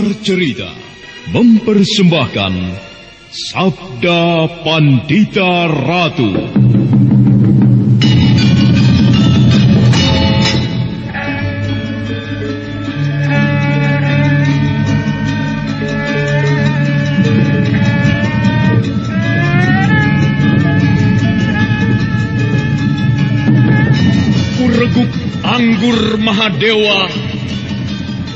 Sanggar Cerita mempersembahkan Sabda Pandita Ratu. Kureguk anggur Mahadewa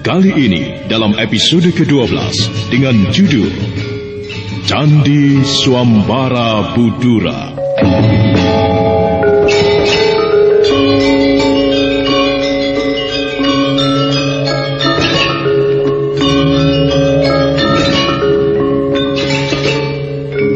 Kali ini dalam episode ke-12 dengan judul Candi Swambara Budura.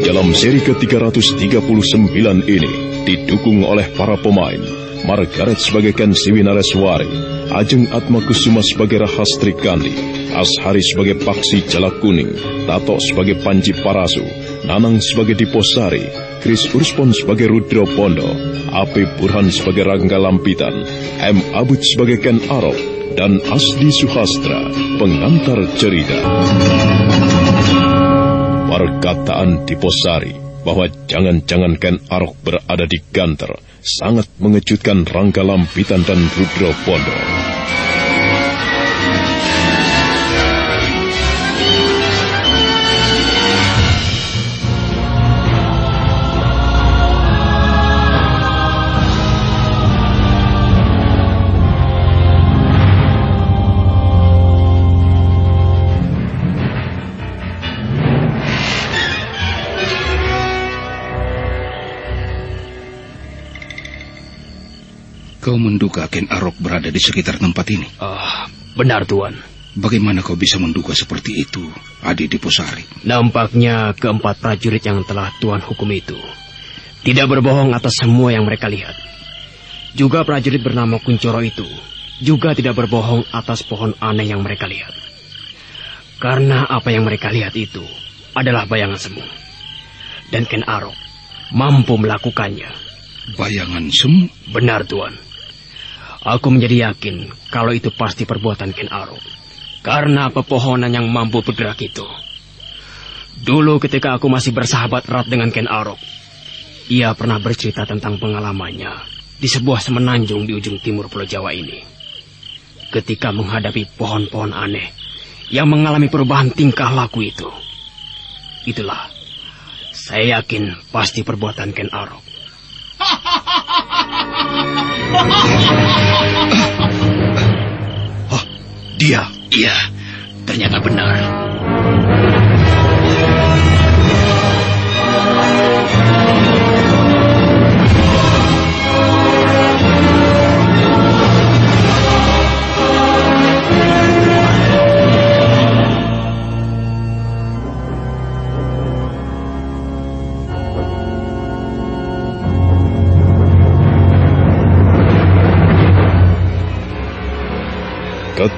Dalam seri ke-339 ini didukung oleh para pemain Margaret sebagai Ken Siwinareswari, Ajeng Atma Kusuma sebagai Rahastri Kandi, Ashari sebagai Paksi Jalak Kuning, Tato sebagai Panji Parasu, Nanang sebagai Diposari, Kris Urspon sebagai Rudro Pondo, Api Burhan sebagai Rangga Lampitan, M. Abud sebagai Ken Arok, dan Asdi Suhastra, pengantar cerita. Perkataan Diposari bahwa jangan-jangan Ken Arok berada di Ganter sangat mengejutkan Rangga Lampitan dan Rudro Pondo. Kau menduga Ken Arok berada di sekitar tempat ini? Ah, benar Tuan. Bagaimana kau bisa menduga seperti itu, Adi Diposari? Nampaknya keempat prajurit yang telah Tuan hukum itu tidak berbohong atas semua yang mereka lihat. Juga prajurit bernama Kuncoro itu juga tidak berbohong atas pohon aneh yang mereka lihat. Karena apa yang mereka lihat itu adalah bayangan semu. Dan Ken Arok mampu melakukannya Bayangan semu? Benar, Tuan. Aku menjadi yakin kalau itu pasti perbuatan Ken Arok. Karena pepohonan yang mampu bergerak itu. Dulu ketika aku masih bersahabat erat dengan Ken Arok, ia pernah bercerita tentang pengalamannya di sebuah semenanjung di ujung timur Pulau Jawa ini. Ketika menghadapi pohon-pohon aneh yang mengalami perubahan tingkah laku itu. Itulah, saya yakin pasti perbuatan Ken Arok. Oh, dia. Iya, ternyata benar.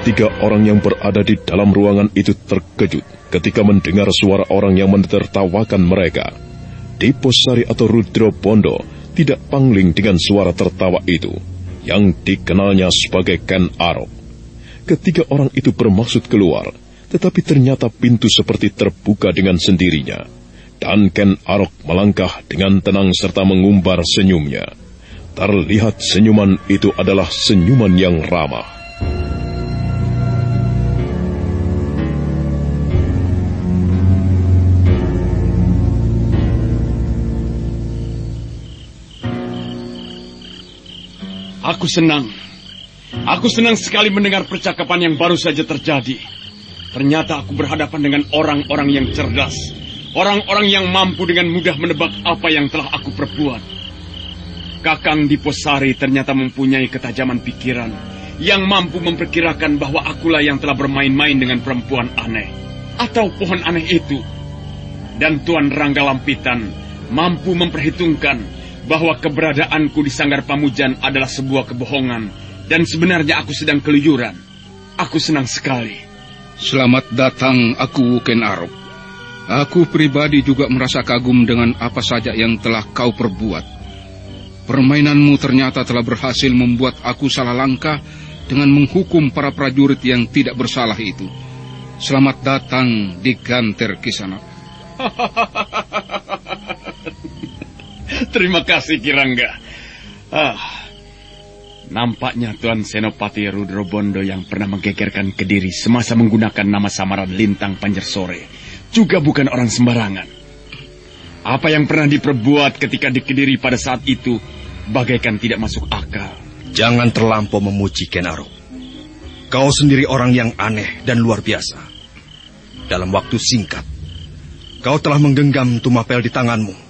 Ketiga orang yang berada di dalam ruangan itu terkejut ketika mendengar suara orang yang menertawakan mereka. Diposari atau Rudro Bondo tidak pangling dengan suara tertawa itu, yang dikenalnya sebagai Ken Arok. Ketiga orang itu bermaksud keluar, tetapi ternyata pintu seperti terbuka dengan sendirinya. Dan Ken Arok melangkah dengan tenang serta mengumbar senyumnya. Terlihat senyuman itu adalah senyuman yang ramah. Aku senang. Aku senang sekali mendengar percakapan yang baru saja terjadi. Ternyata aku berhadapan dengan orang-orang yang cerdas. Orang-orang yang mampu dengan mudah menebak apa yang telah aku perbuat. Kakang Diposari ternyata mempunyai ketajaman pikiran yang mampu memperkirakan bahwa akulah yang telah bermain-main dengan perempuan aneh atau pohon aneh itu. Dan Tuan Rangga Lampitan mampu memperhitungkan bahwa keberadaanku di Sanggar Pamujan adalah sebuah kebohongan dan sebenarnya aku sedang keluyuran. Aku senang sekali. Selamat datang aku Ken Arok. Aku pribadi juga merasa kagum dengan apa saja yang telah kau perbuat. Permainanmu ternyata telah berhasil membuat aku salah langkah dengan menghukum para prajurit yang tidak bersalah itu. Selamat datang di Ganter Kisana. Terima kasih Kirangga. Ah, nampaknya Tuan Senopati Rudro Bondo yang pernah menggegerkan Kediri semasa menggunakan nama samaran Lintang Panjersore juga bukan orang sembarangan. Apa yang pernah diperbuat ketika di Kediri pada saat itu bagaikan tidak masuk akal. Jangan terlampau memuji Kenaro. Kau sendiri orang yang aneh dan luar biasa. Dalam waktu singkat, kau telah menggenggam tumapel di tanganmu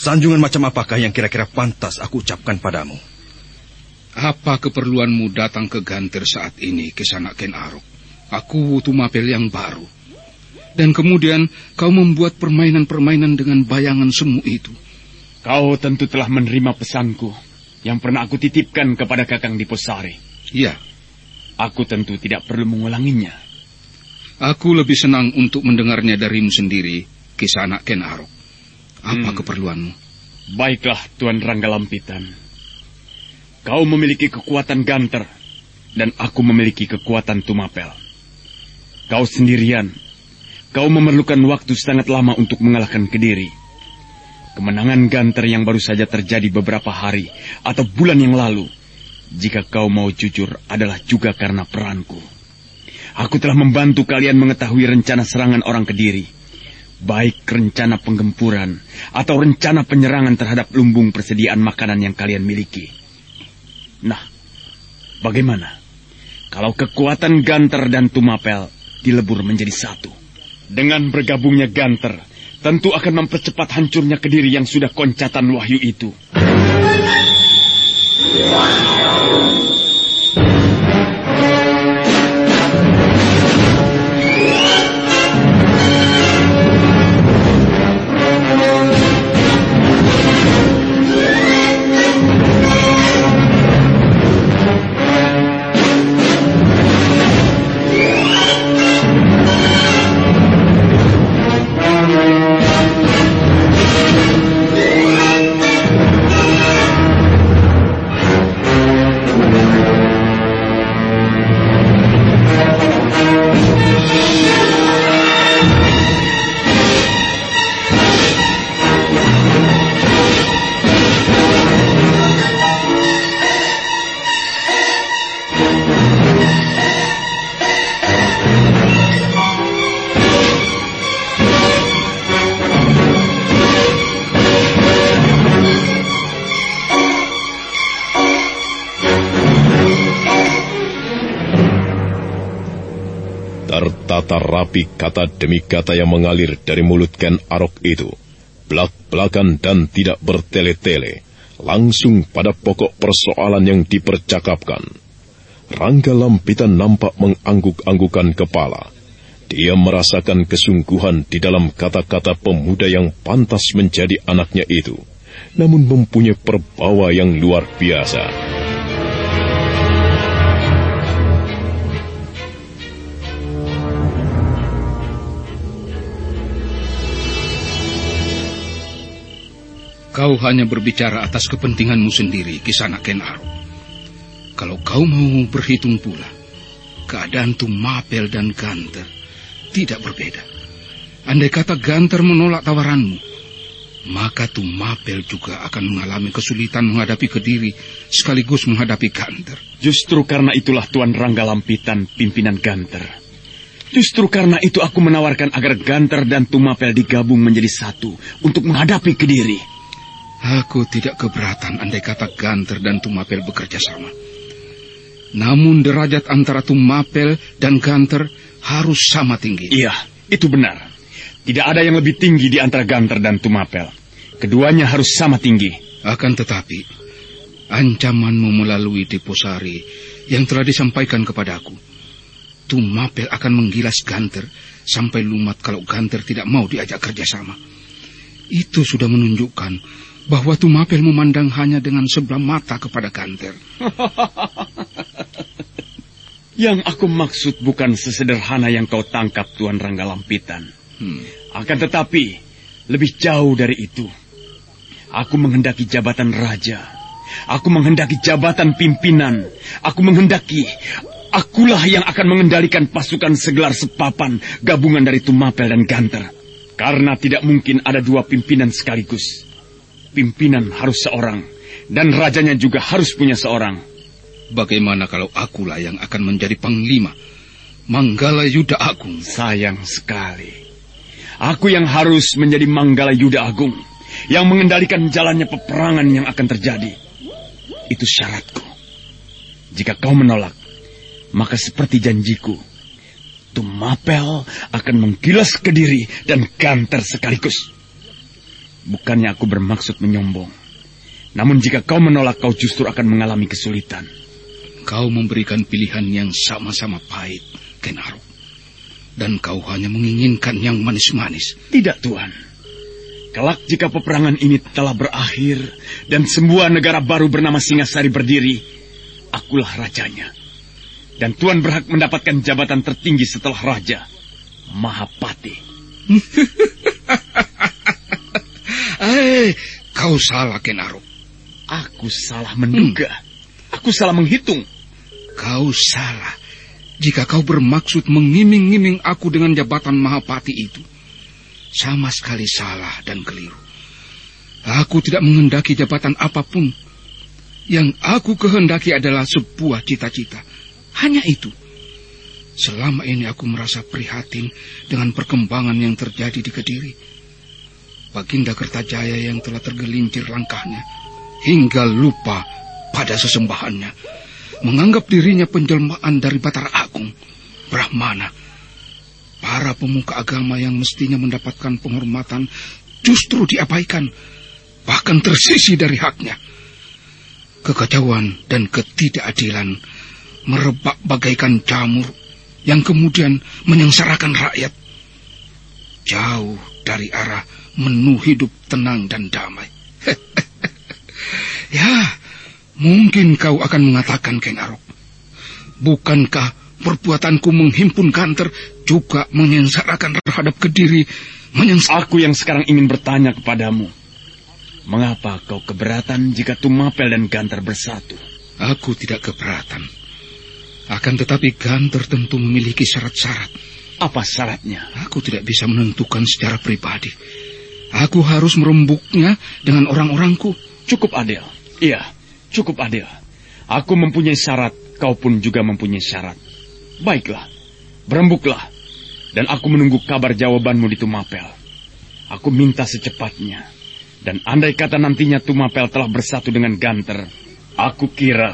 Sanjungan macam apakah yang kira-kira pantas aku ucapkan padamu? Apa keperluanmu datang ke Gantir saat ini, Ke sana Ken Arok? Aku butuh mapel yang baru. Dan kemudian kau membuat permainan-permainan dengan bayangan semu itu. Kau tentu telah menerima pesanku yang pernah aku titipkan kepada Kakang Diposari. Iya. Aku tentu tidak perlu mengulanginya. Aku lebih senang untuk mendengarnya darimu sendiri, Kisana Ken Arok. Apa hmm. keperluanmu? Baiklah, Tuan Rangga Lampitan. Kau memiliki kekuatan ganter, dan aku memiliki kekuatan tumapel. Kau sendirian. Kau memerlukan waktu sangat lama untuk mengalahkan Kediri. Kemenangan ganter yang baru saja terjadi beberapa hari atau bulan yang lalu, jika kau mau jujur, adalah juga karena peranku. Aku telah membantu kalian mengetahui rencana serangan orang Kediri baik rencana penggempuran atau rencana penyerangan terhadap lumbung persediaan makanan yang kalian miliki. Nah, bagaimana kalau kekuatan Ganter dan Tumapel dilebur menjadi satu? Dengan bergabungnya Ganter, tentu akan mempercepat hancurnya kediri yang sudah koncatan wahyu itu. Tertata rapi kata demi kata yang mengalir dari mulut Ken Arok itu. Belak-belakan dan tidak bertele-tele. Langsung pada pokok persoalan yang dipercakapkan. Rangga Lampitan nampak mengangguk-anggukan kepala. Dia merasakan kesungguhan di dalam kata-kata pemuda yang pantas menjadi anaknya itu, namun mempunyai perbawa yang luar biasa. Kau hanya berbicara atas kepentinganmu sendiri, Kisana Kenaro. Kalau kau mau berhitung pula, keadaan Tumapel dan Ganter tidak berbeda. Andai kata Ganter menolak tawaranmu, maka Tumapel juga akan mengalami kesulitan menghadapi Kediri sekaligus menghadapi Ganter. Justru karena itulah Tuan Rangga Lampitan pimpinan Ganter. Justru karena itu aku menawarkan agar Ganter dan Tumapel digabung menjadi satu untuk menghadapi Kediri. Aku tidak keberatan andai kata Ganter dan Tumapel bekerja sama. Namun derajat antara Tumapel dan Ganter harus sama tinggi. Iya, itu benar. Tidak ada yang lebih tinggi di antara Ganter dan Tumapel. Keduanya harus sama tinggi. Akan tetapi, ancamanmu melalui Deposari yang telah disampaikan kepadaku. Tumapel akan menggilas Ganter sampai lumat kalau Ganter tidak mau diajak kerjasama. Itu sudah menunjukkan bahwa Tumapel memandang hanya dengan sebelah mata kepada Ganter. yang aku maksud bukan sesederhana yang kau tangkap Tuan Rangga Lampitan. Hmm. Akan tetapi, lebih jauh dari itu. Aku menghendaki jabatan raja. Aku menghendaki jabatan pimpinan. Aku menghendaki akulah yang akan mengendalikan pasukan segelar sepapan gabungan dari Tumapel dan Ganter. Karena tidak mungkin ada dua pimpinan sekaligus. Pimpinan harus seorang, dan rajanya juga harus punya seorang. Bagaimana kalau akulah yang akan menjadi panglima? Manggala Yuda Agung. Sayang sekali. Aku yang harus menjadi Manggala Yuda Agung. Yang mengendalikan jalannya peperangan yang akan terjadi. Itu syaratku. Jika kau menolak, maka seperti janjiku, Tumapel akan menggilas Kediri dan Ganter sekaligus. Bukannya aku bermaksud menyombong. Namun jika kau menolak, kau justru akan mengalami kesulitan. Kau memberikan pilihan yang sama-sama pahit, Kenaro. Dan kau hanya menginginkan yang manis-manis. Tidak, Tuan. Kelak jika peperangan ini telah berakhir dan semua negara baru bernama Singasari berdiri, akulah rajanya. Dan Tuan berhak mendapatkan jabatan tertinggi setelah raja, Mahapati. Eh, kau salah, Kenaro. Aku salah menduga. Hmm. Aku salah menghitung. Kau salah. Jika kau bermaksud mengiming-iming aku dengan jabatan Mahapati itu. Sama sekali salah dan keliru. Aku tidak menghendaki jabatan apa pun. Yang aku kehendaki adalah sebuah cita-cita. Hanya itu. Selama ini aku merasa prihatin dengan perkembangan yang terjadi di Kediri. Baginda Kertajaya yang telah tergelincir langkahnya hingga lupa pada sesembahannya, menganggap dirinya penjelmaan dari Batara Agung, Brahmana. Para pemuka agama yang mestinya mendapatkan penghormatan justru diabaikan, bahkan tersisi dari haknya. Kekacauan dan ketidakadilan merebak bagaikan jamur yang kemudian menyengsarakan rakyat. Jauh dari arah menu hidup tenang dan damai. ya, mungkin kau akan mengatakan, Keng Arok. Bukankah perbuatanku menghimpun kanter juga menyengsarakan terhadap kediri? Menyens Aku yang sekarang ingin bertanya kepadamu. Mengapa kau keberatan jika Tumapel dan Ganter bersatu? Aku tidak keberatan. Akan tetapi Ganter tentu memiliki syarat-syarat. Apa syaratnya? Aku tidak bisa menentukan secara pribadi. Aku harus merembuknya dengan orang-orangku. Cukup adil. Iya, cukup adil. Aku mempunyai syarat, kau pun juga mempunyai syarat. Baiklah, berembuklah. Dan aku menunggu kabar jawabanmu di Tumapel. Aku minta secepatnya. Dan andai kata nantinya Tumapel telah bersatu dengan Ganter, aku kira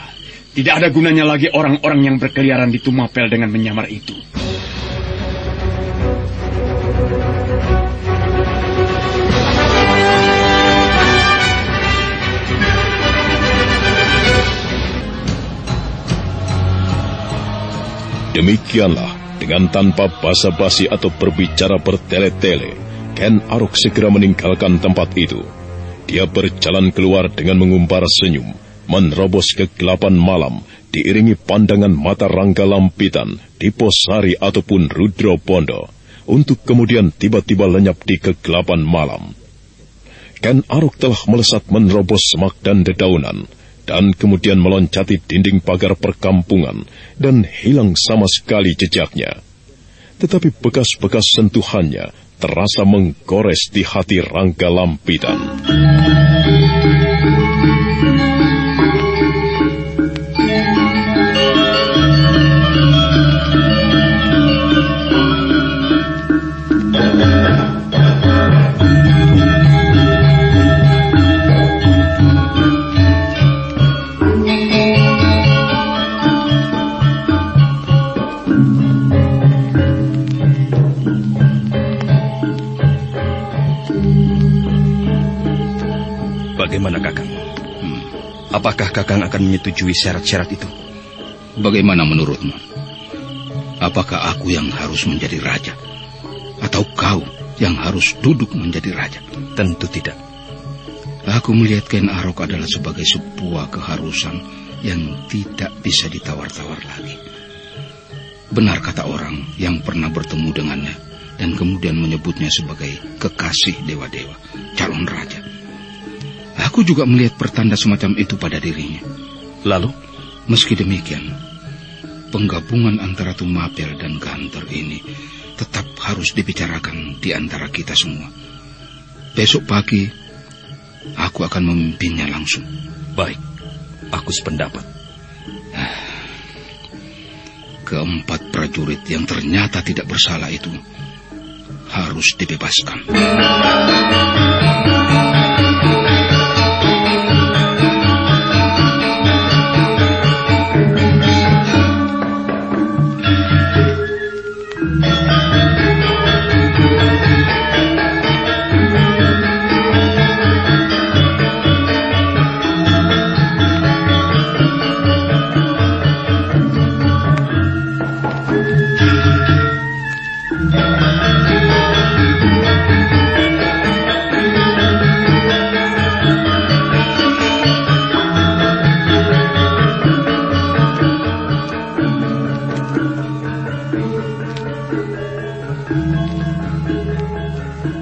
tidak ada gunanya lagi orang-orang yang berkeliaran di Tumapel dengan menyamar itu. Demikianlah, dengan tanpa basa-basi atau berbicara bertele-tele, Ken Arok segera meninggalkan tempat itu. Dia berjalan keluar dengan mengumbar senyum, menerobos kegelapan malam, diiringi pandangan mata Rangga Lampitan, Diposari ataupun Rudro Pondo, untuk kemudian tiba-tiba lenyap di kegelapan malam. Ken Arok telah melesat menerobos semak dan dedaunan, dan kemudian meloncati dinding pagar perkampungan dan hilang sama sekali jejaknya. Tetapi bekas-bekas sentuhannya terasa menggores di hati Rangga Lampitan. Apakah Kakang akan menyetujui syarat-syarat itu? Bagaimana menurutmu? Apakah aku yang harus menjadi raja? Atau kau yang harus duduk menjadi raja? Tentu tidak. Aku melihat Ken Arok adalah sebagai sebuah keharusan yang tidak bisa ditawar-tawar lagi. Benar kata orang yang pernah bertemu dengannya dan kemudian menyebutnya sebagai kekasih dewa-dewa, calon raja. Aku juga melihat pertanda semacam itu pada dirinya. Lalu? Meski demikian, penggabungan antara Tumapel dan Ganter ini tetap harus dibicarakan di antara kita semua. Besok pagi, aku akan memimpinnya langsung. Baik, aku sependapat. Keempat prajurit yang ternyata tidak bersalah itu harus dibebaskan.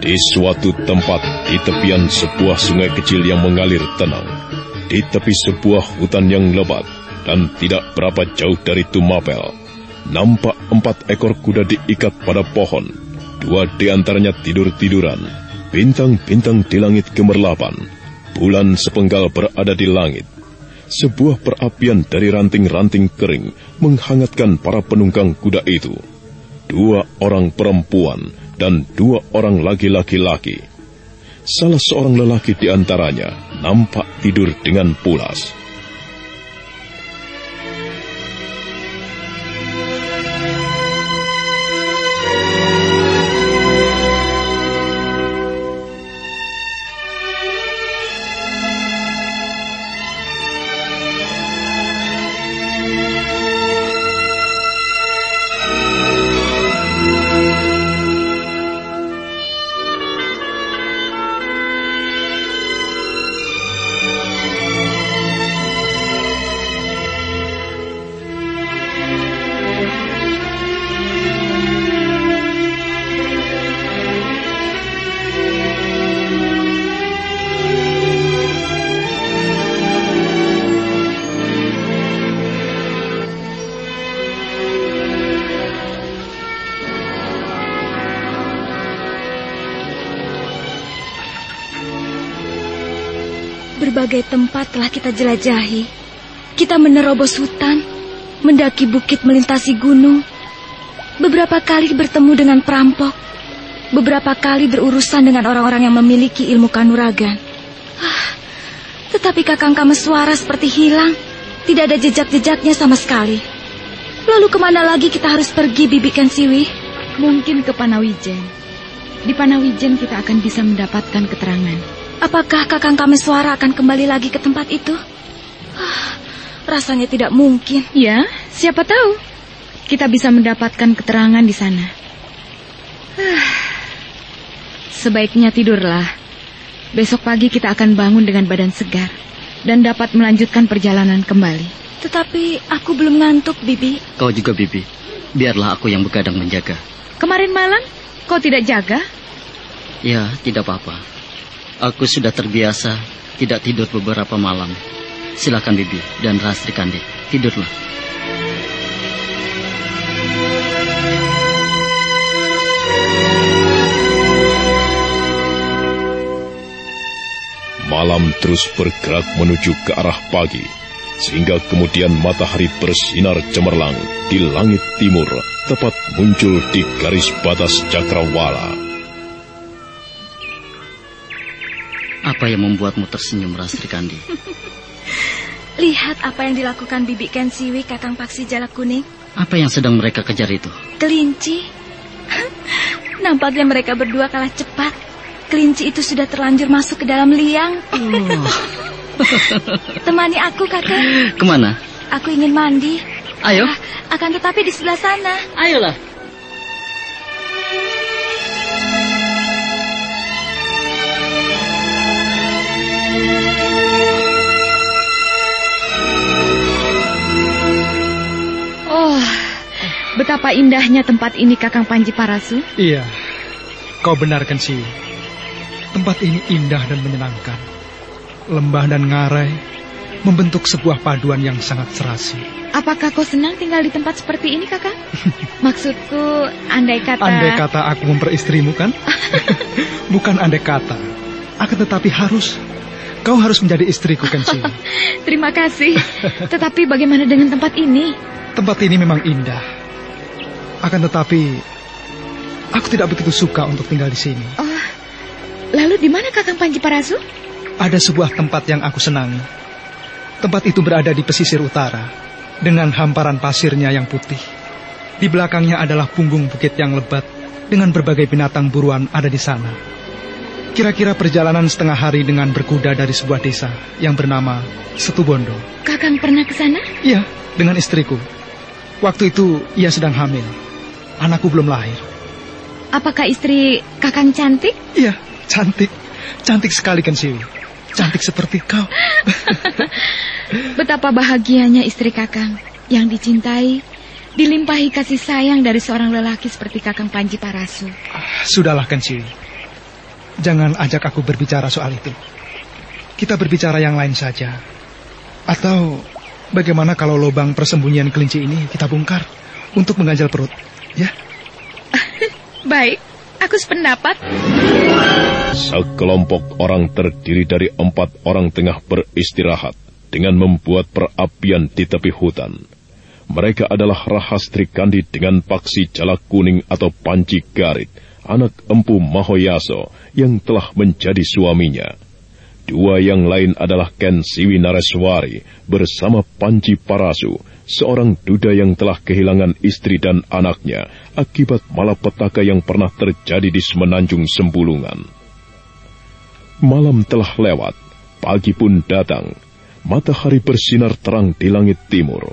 Di suatu tempat di tepian sebuah sungai kecil yang mengalir tenang, di tepi sebuah hutan yang lebat dan tidak berapa jauh dari Tumapel, nampak empat ekor kuda diikat pada pohon. Dua di antaranya tidur-tiduran, bintang-bintang di langit gemerlapan, bulan sepenggal berada di langit. Sebuah perapian dari ranting-ranting kering menghangatkan para penunggang kuda itu. Dua orang perempuan dan dua orang laki-laki. Salah seorang lelaki di antaranya nampak tidur dengan pulas. Berbagai tempat telah kita jelajahi. Kita menerobos hutan, mendaki bukit melintasi gunung. Beberapa kali bertemu dengan perampok. Beberapa kali berurusan dengan orang-orang yang memiliki ilmu kanuragan. Ah, tetapi kakang suara seperti hilang. Tidak ada jejak-jejaknya sama sekali. Lalu ke mana lagi kita harus pergi, Bibikan Siwi? Mungkin ke Panawijen. Di Panawijen kita akan bisa mendapatkan keterangan. Apakah Kakang suara akan kembali lagi ke tempat itu? Ah, rasanya tidak mungkin. Ya, siapa tahu. kita bisa mendapatkan keterangan di sana. Ah, sebaiknya tidurlah. Besok pagi kita akan bangun dengan badan segar dan dapat melanjutkan perjalanan kembali. Tetapi aku belum ngantuk, Bibi. Kau juga, Bibi. Biarlah aku yang begadang menjaga. Kemarin malam kau tidak jaga? Ya, tidak apa-apa. Aku sudah terbiasa tidak tidur beberapa malam. Silakan Bibi dan Rastri Kandi, tidurlah. Malam terus bergerak menuju ke arah pagi, sehingga kemudian matahari bersinar cemerlang di langit timur, tepat muncul di garis batas cakrawala. Apa yang membuatmu tersenyum, Rastri Kandi? Lihat apa yang dilakukan Bibi Kensiwi Kakang Paksi Jalak Kuning. Apa yang sedang mereka kejar itu? Kelinci. Nampaknya mereka berdua kalah cepat. Kelinci itu sudah terlanjur masuk ke dalam liang. Oh. Temani aku, kakak. Ke mana? Aku ingin mandi. Ayo. Ah, akan tetapi di sebelah sana. Ayolah. Betapa indahnya tempat ini Kakang Panji Parasu. Iya, kau benarkan sih. Tempat ini indah dan menyenangkan. Lembah dan ngarai membentuk sebuah paduan yang sangat serasi. Apakah kau senang tinggal di tempat seperti ini, Kakang? Maksudku, andai kata... Andai kata aku memperistrimu kan? Bukan andai kata. Akan tetapi harus. Kau harus menjadi istriku, Kensi. Terima kasih. Tetapi bagaimana dengan tempat ini? Tempat ini memang indah. Akan tetapi, aku tidak begitu suka untuk tinggal di sini. Oh, lalu di mana Kakang Panji Parasu? Ada sebuah tempat yang aku senangi. Tempat itu berada di pesisir utara, dengan hamparan pasirnya yang putih. Di belakangnya adalah punggung bukit yang lebat, dengan berbagai binatang buruan ada di sana. Kira-kira perjalanan setengah hari dengan berkuda dari sebuah desa yang bernama Setubondo. Kakang pernah ke sana? Iya, dengan istriku. Waktu itu ia sedang hamil. Anakku belum lahir. Apakah istri Kakang cantik? Iya, cantik. Cantik sekali kan Siwi. Cantik seperti kau. Betapa bahagianya istri Kakang yang dicintai, dilimpahi kasih sayang dari seorang lelaki seperti Kakang Panji Parasu. Sudahlah kan Siwi. Jangan ajak aku berbicara soal itu. Kita berbicara yang lain saja. Atau bagaimana kalau lubang persembunyian kelinci ini kita bongkar untuk mengganjal perut, ya? Baik, aku sependapat. Sekelompok orang terdiri dari empat orang tengah beristirahat dengan membuat perapian di tepi hutan. Mereka adalah Rahastri Kandi dengan paksi jalak kuning atau panci garit, anak empu Mahoyaso yang telah menjadi suaminya. Dua yang lain adalah Ken Siwi Nareswari bersama Panji Parasu, seorang duda yang telah kehilangan istri dan anaknya akibat malapetaka yang pernah terjadi di Semenanjung Sembulungan. Malam telah lewat, pagi pun datang. Matahari bersinar terang di langit timur.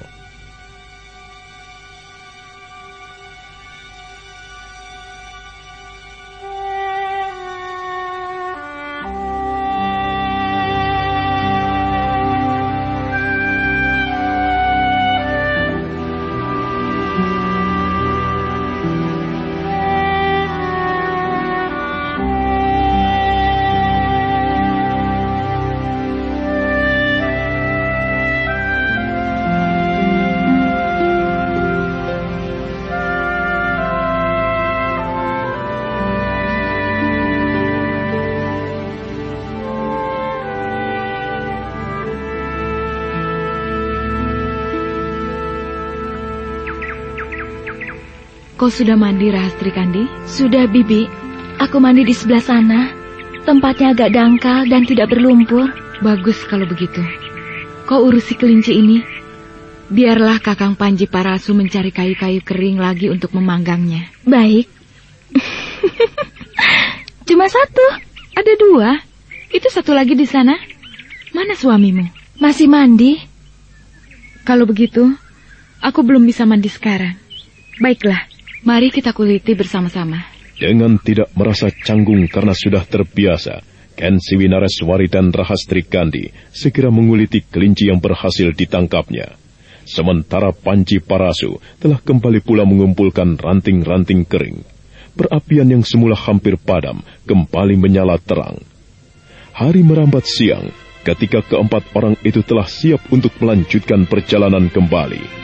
Kau sudah mandi, Rahastri Kandi? Sudah, Bibi. Aku mandi di sebelah sana. Tempatnya agak dangkal dan tidak berlumpur. Bagus kalau begitu. Kau urusi kelinci ini. Biarlah Kakang Panji Parasu mencari kayu-kayu kering lagi untuk memanggangnya. Baik. Cuma satu. Ada dua. Itu satu lagi di sana. Mana suamimu? Masih mandi. Kalau begitu, aku belum bisa mandi sekarang. Baiklah, mari kita kuliti bersama-sama. Dengan tidak merasa canggung karena sudah terbiasa, Ken Siwinareswari dan Rahastri Kandi segera menguliti kelinci yang berhasil ditangkapnya. Sementara Panci Parasu telah kembali pula mengumpulkan ranting-ranting kering. Perapian yang semula hampir padam kembali menyala terang. Hari merambat siang ketika keempat orang itu telah siap untuk melanjutkan perjalanan kembali.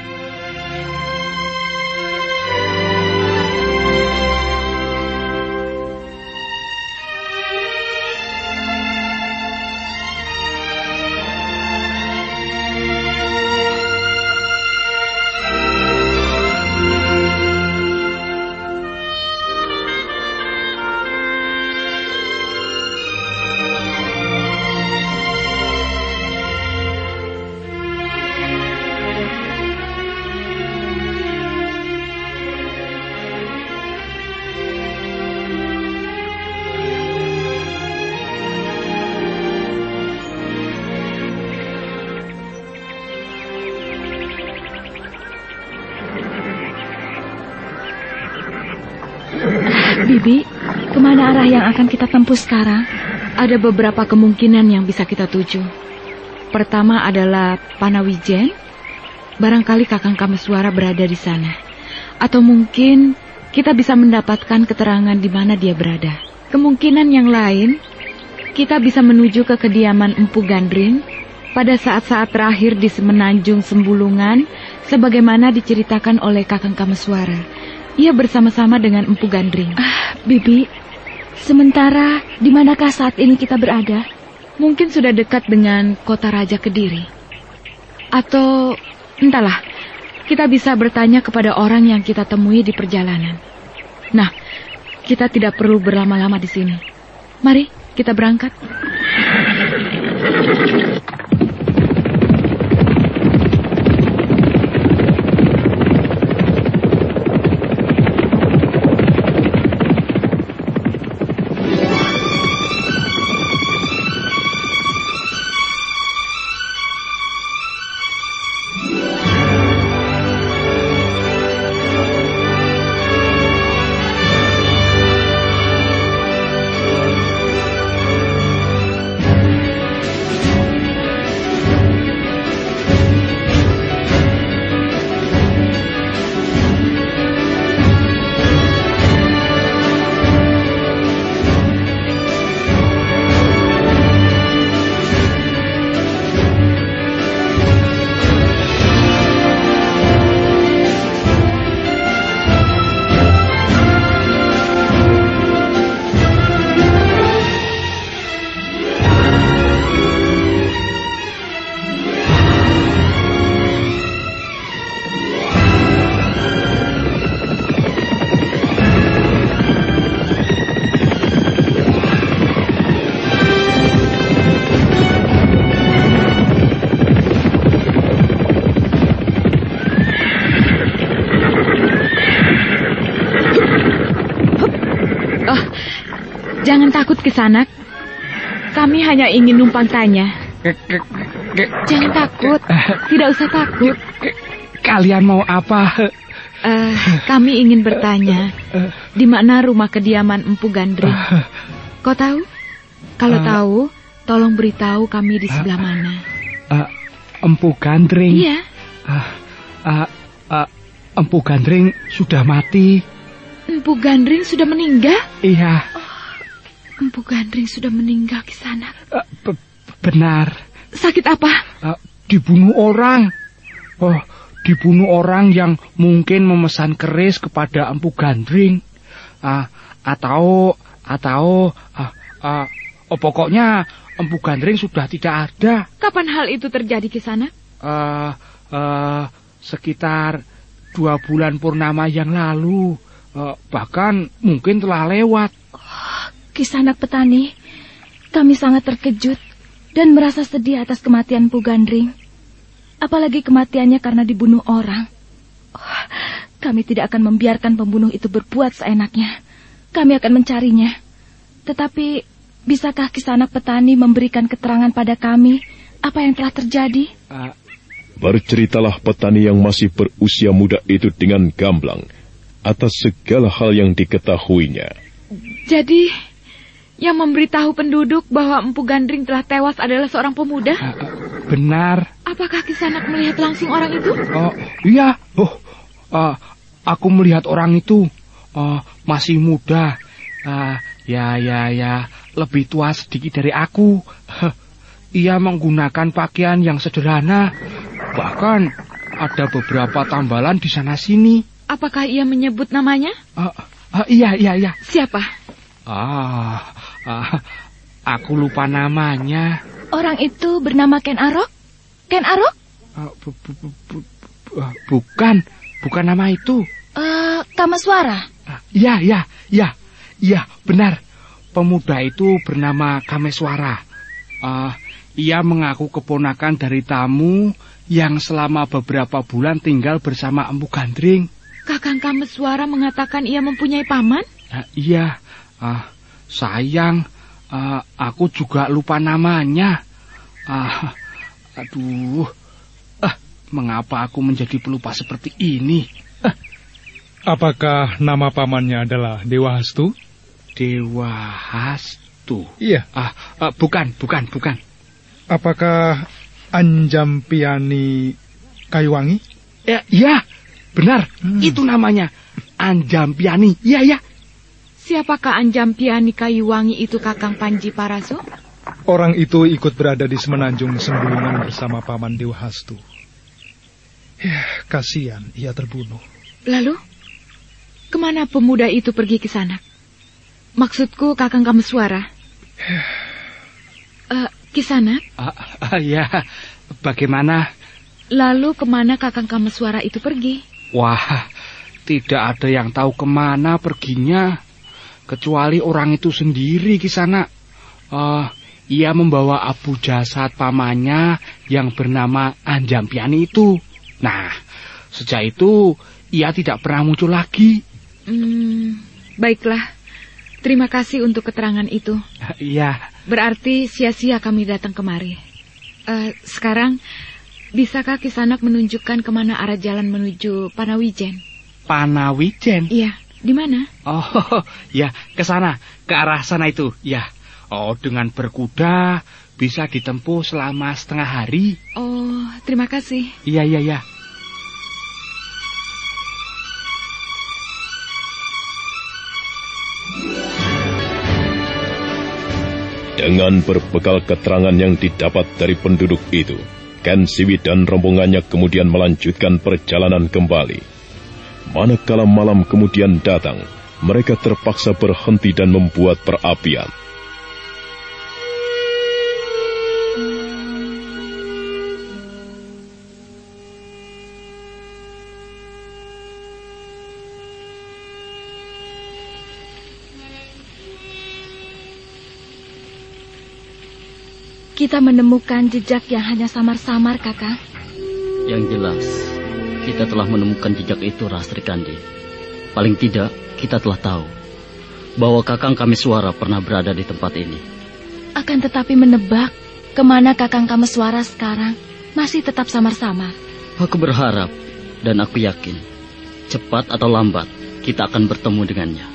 Tempuh sekarang? Ada beberapa kemungkinan yang bisa kita tuju. Pertama adalah Panawijen. Barangkali Kakang Kameswara berada di sana. Atau mungkin kita bisa mendapatkan keterangan di mana dia berada. Kemungkinan yang lain, kita bisa menuju ke kediaman Empu Gandring pada saat-saat terakhir di Semenanjung Sembulungan sebagaimana diceritakan oleh Kakang Kameswara. Ia bersama-sama dengan Empu Gandring. Ah, Bibi, Sementara, di manakah saat ini kita berada? Mungkin sudah dekat dengan kota Raja Kediri. Atau, entahlah, kita bisa bertanya kepada orang yang kita temui di perjalanan. Nah, kita tidak perlu berlama-lama di sini. Mari, kita berangkat. Kisanak. Kami hanya ingin numpang tanya. Jangan takut. Tidak usah takut. Kalian mau apa? Uh, kami ingin bertanya, di mana rumah kediaman Empu Gandring? Kau tahu? Kalau uh, tahu, tolong beritahu kami di sebelah mana. Uh, Empu Gandring? Iya. Uh, uh, uh, Empu Gandring sudah mati. Empu Gandring sudah meninggal? Iya. Empu Gandring sudah meninggal di sana. Uh, benar. Sakit apa? Uh, dibunuh orang. Oh, dibunuh orang yang mungkin memesan keris kepada Empu Gandring. Uh, atau atau uh, uh, oh, pokoknya Empu Gandring sudah tidak ada. Kapan hal itu terjadi di sana? Uh, uh, sekitar dua bulan purnama yang lalu. Uh, bahkan mungkin telah lewat. Kisanak petani, kami sangat terkejut dan merasa sedih atas kematian Pu Gandring. Apalagi kematiannya karena dibunuh orang. Oh, kami tidak akan membiarkan pembunuh itu berbuat seenaknya. Kami akan mencarinya. Tetapi, bisakah Kisanak petani memberikan keterangan pada kami apa yang telah terjadi? Uh. Berceritalah petani yang masih berusia muda itu dengan gamblang atas segala hal yang diketahuinya. Jadi, yang memberitahu penduduk bahwa Empu Gandring telah tewas adalah seorang pemuda? Benar. Apakah Kisanak melihat langsung orang itu? Oh, iya. Oh, uh, aku melihat orang itu uh, masih muda. Uh, ya, ya, ya, lebih tua sedikit dari aku. Ia menggunakan pakaian yang sederhana. Bahkan ada beberapa tambalan di sana sini. Apakah ia menyebut namanya? Uh, uh, iya, iya, iya. Siapa? Ah, uh, aku lupa namanya. Orang itu bernama Ken Arok? Ken Arok? Uh, bu, bu, bu, bu, uh, bukan, bukan nama itu. Uh, Kamaswara? Uh, ya, ya, ya, ya, benar. Pemuda itu bernama Kameswara. Uh, ia mengaku keponakan dari tamu yang selama beberapa bulan tinggal bersama Empu Gandring. Kakang Kameswara mengatakan ia mempunyai paman? Uh, iya, uh, sayang, uh, aku juga lupa namanya. Uh, aduh, uh, mengapa aku menjadi pelupa seperti ini? Uh. Apakah nama pamannya adalah Dewa Hastu? Dewa Hastu? Iya. Ah, uh, bukan, bukan, bukan. Apakah Anjampiani Kayuwangi? Ya, ya, benar. Hmm. Itu namanya Anjampiani. Ya, ya. Siapakah Anjampiani Kayuwangi itu Kakang Panji Paraso? Orang itu ikut berada di semenanjung Sembulungan bersama Paman Dewa Hastu. Ya, kasihan ia terbunuh. Lalu, ke mana pemuda itu pergi ke sana? Maksudku Kakang Kameswara. uh, Kisanak? Ah, ah, ya, bagaimana? Lalu ke mana Kakang Kameswara itu pergi? Wah, tidak ada yang tahu ke mana perginya. Kecuali orang itu sendiri Kisanak. Uh, ia membawa abu jasad pamannya yang bernama Anjampiani itu. Nah, sejak itu ia tidak pernah muncul lagi. Hmm, baiklah. Terima kasih untuk keterangan itu. Iya. Berarti sia-sia kami datang kemari. Uh, sekarang, bisakah Kisanak menunjukkan ke mana arah jalan menuju Panawijen? Panawijen? Iya, di mana? Oh, ya, ke sana, ke arah sana itu, ya. Oh, dengan berkuda bisa ditempuh selama setengah hari. Oh, terima kasih. Iya, iya, iya. Dengan berbekal keterangan yang didapat dari penduduk itu, Ken Siwi dan rombongannya kemudian melanjutkan perjalanan kembali. Manakala malam kemudian datang, mereka terpaksa berhenti dan membuat perapian. Kita menemukan jejak yang hanya samar-samar, kakak. Yang jelas, kita telah menemukan jejak itu, Rastri Kandi. Paling tidak, kita telah tahu bahwa Kakang kami suara pernah berada di tempat ini. Akan tetapi menebak ke mana Kakang kami suara sekarang masih tetap samar-samar. Aku berharap dan aku yakin, cepat atau lambat kita akan bertemu dengannya.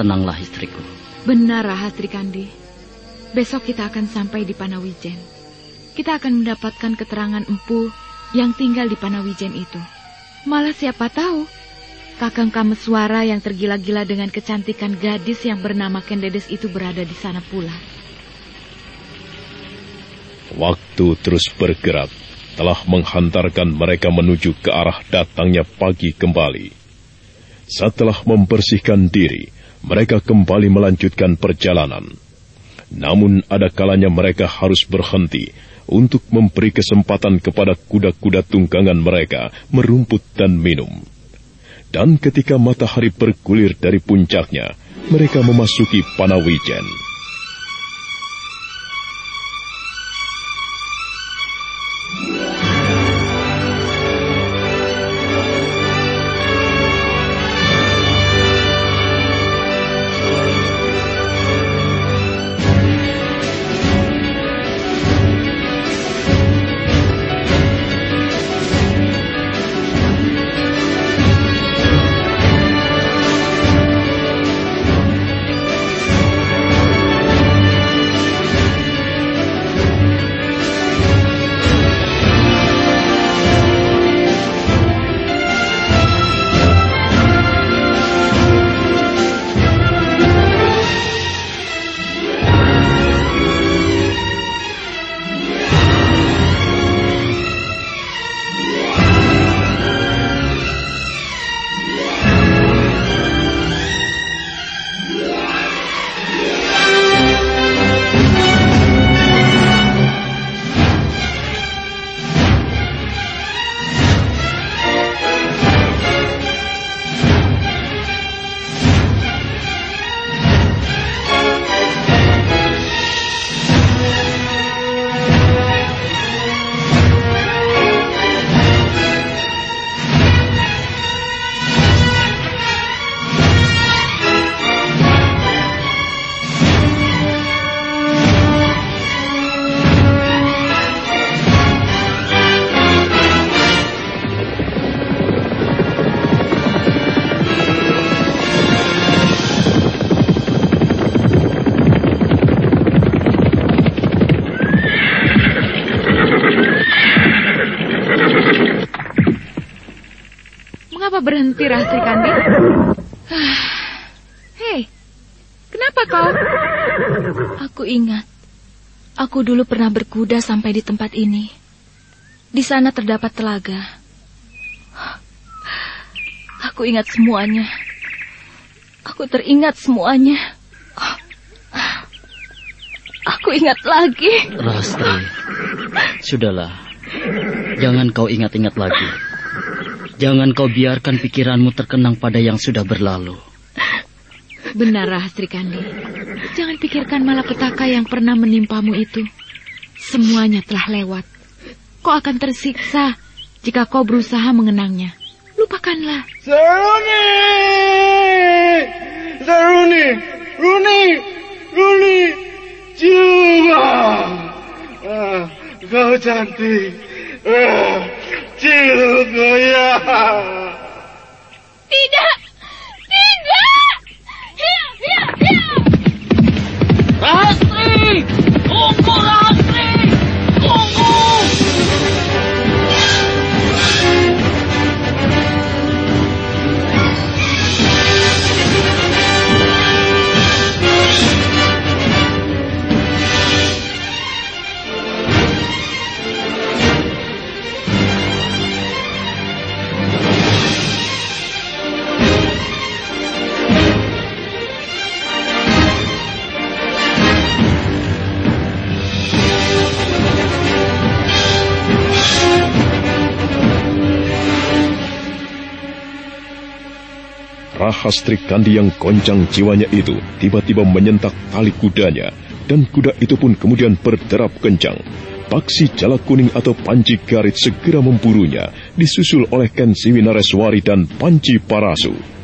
Tenanglah istriku. Benar, Rahastri Kandi. Besok kita akan sampai di Panawijen. Kita akan mendapatkan keterangan empu yang tinggal di Panawijen itu. Malah siapa tahu, Kakang Kameswara yang tergila-gila dengan kecantikan gadis yang bernama Kendedes itu berada di sana pula. Waktu terus bergerak, telah menghantarkan mereka menuju ke arah datangnya pagi kembali. Setelah membersihkan diri, mereka kembali melanjutkan perjalanan. Namun ada kalanya mereka harus berhenti untuk memberi kesempatan kepada kuda-kuda tunggangan mereka merumput dan minum. Dan ketika matahari bergulir dari puncaknya, mereka memasuki Panawijen. Rastri Kandi? Hei, kenapa kau? Aku ingat, aku dulu pernah berkuda sampai di tempat ini. Di sana terdapat telaga. Aku ingat semuanya. Aku teringat semuanya. Aku ingat lagi. Rastri, sudahlah. Jangan kau ingat-ingat lagi. Jangan kau biarkan pikiranmu terkenang pada yang sudah berlalu. Benar, Rastri Kandi. Jangan pikirkan malapetaka yang pernah menimpamu itu. Semuanya telah lewat. Kau akan tersiksa jika kau berusaha mengenangnya. Lupakanlah. Saruni! Saruni! Runi! Runi! Coba! Ah, kau cantik. Ah, Ya. Tidak! Tidak! Hiya, hiya, hiya! Rahastri Kandi yang goncang jiwanya itu tiba-tiba menyentak tali kudanya dan kuda itu pun kemudian berderap kencang. Paksi jala kuning atau Panci Garit segera memburunya, disusul oleh Ken Siwinareswari dan Panci Parasu.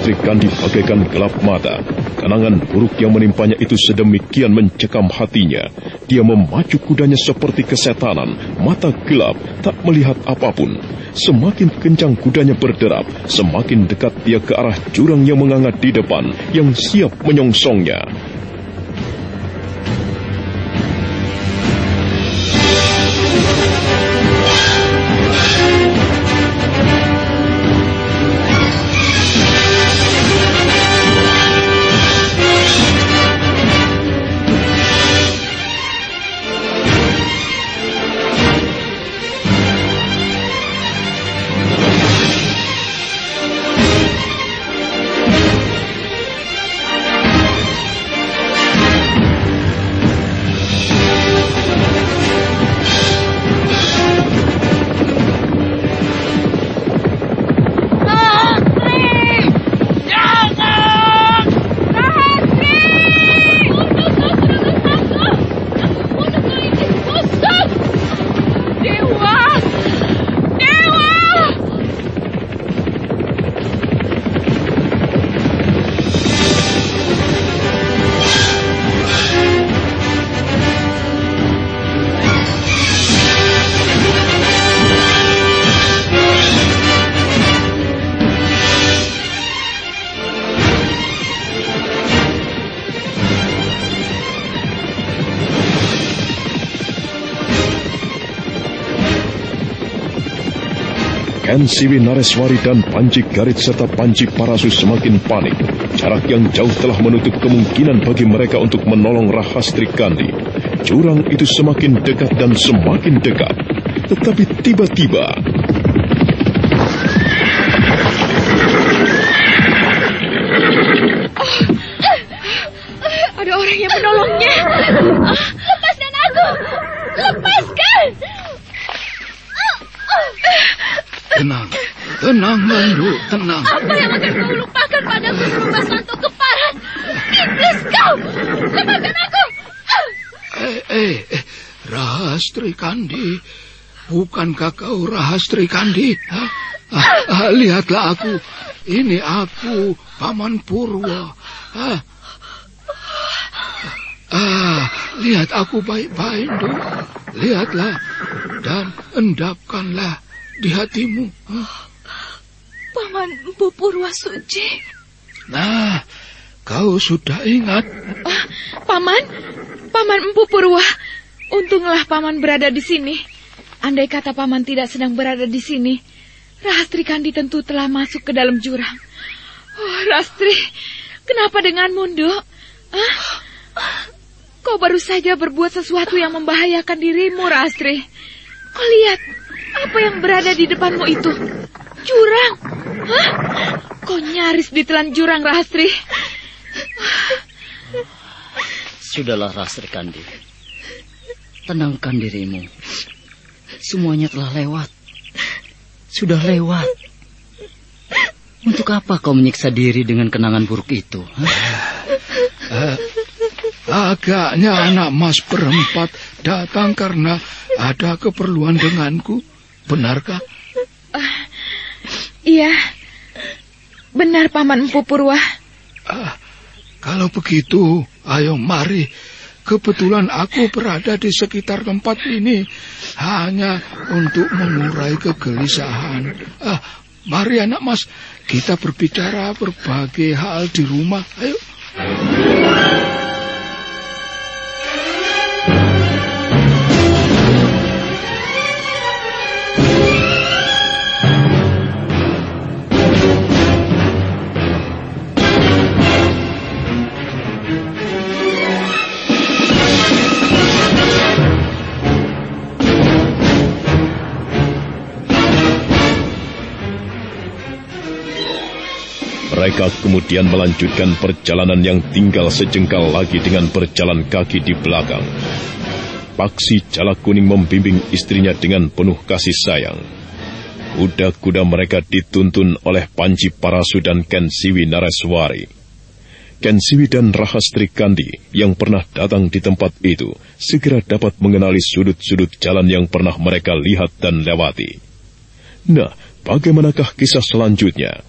Rahastri Kandi bagaikan gelap mata. Kenangan buruk yang menimpanya itu sedemikian mencekam hatinya. Dia memacu kudanya seperti kesetanan, mata gelap, tak melihat apa pun. Semakin kencang kudanya berderap, semakin dekat dia ke arah jurang yang menganga di depan, yang siap menyongsongnya. Siwi Nareswari dan Panji Garit serta Panji Parasu semakin panik. Jarak yang jauh telah menutup kemungkinan bagi mereka untuk menolong Rahastri Kandi. Jurang itu semakin dekat dan semakin dekat. Tetapi tiba-tiba... Kandi. Bukankah kau Rahastri Kandi? Ah, ah, lihatlah aku. Ini aku, Paman Purwa. Ah, ah, lihat aku baik-baik, Duk. Lihatlah dan endapkanlah di hatimu. Paman Empu Purwa Suci. Nah, kau sudah ingat. Ah, paman, Paman Empu Purwa. Untunglah Paman berada di sini. Andai kata Paman tidak sedang berada di sini, Rastri Kandi tentu telah masuk ke dalam jurang. Oh, Rastri, kenapa denganmu, Dok? Ah? Kau baru saja berbuat sesuatu yang membahayakan dirimu, Rastri. Kau lihat, apa yang berada di depanmu itu? Jurang. Hah? Kau nyaris ditelan jurang, Rastri. Sudahlah, Rastri Kandi. Tenangkan dirimu. Semuanya telah lewat. Sudah lewat. Untuk apa kau menyiksa diri dengan kenangan buruk itu? Uh, agaknya anak mas perempat datang karena ada keperluan denganku. Benarkah? Uh, iya. Benar, Paman Empu Purwa. Uh, kalau begitu, ayo mari. Kebetulan aku berada di sekitar tempat ini hanya untuk mengurai kegelisahan. Ah, mari anak mas, kita berbicara berbagai hal di rumah. Ayo. Mereka kemudian melanjutkan perjalanan yang tinggal sejengkal lagi dengan berjalan kaki di belakang. Paksi Jala Kuning membimbing istrinya dengan penuh kasih sayang. Kuda-kuda mereka dituntun oleh Panji Parasu dan Ken Siwi Nareswari. Ken Siwi dan Rahastri Kandi yang pernah datang di tempat itu segera dapat mengenali sudut-sudut jalan yang pernah mereka lihat dan lewati. Nah, bagaimanakah kisah selanjutnya?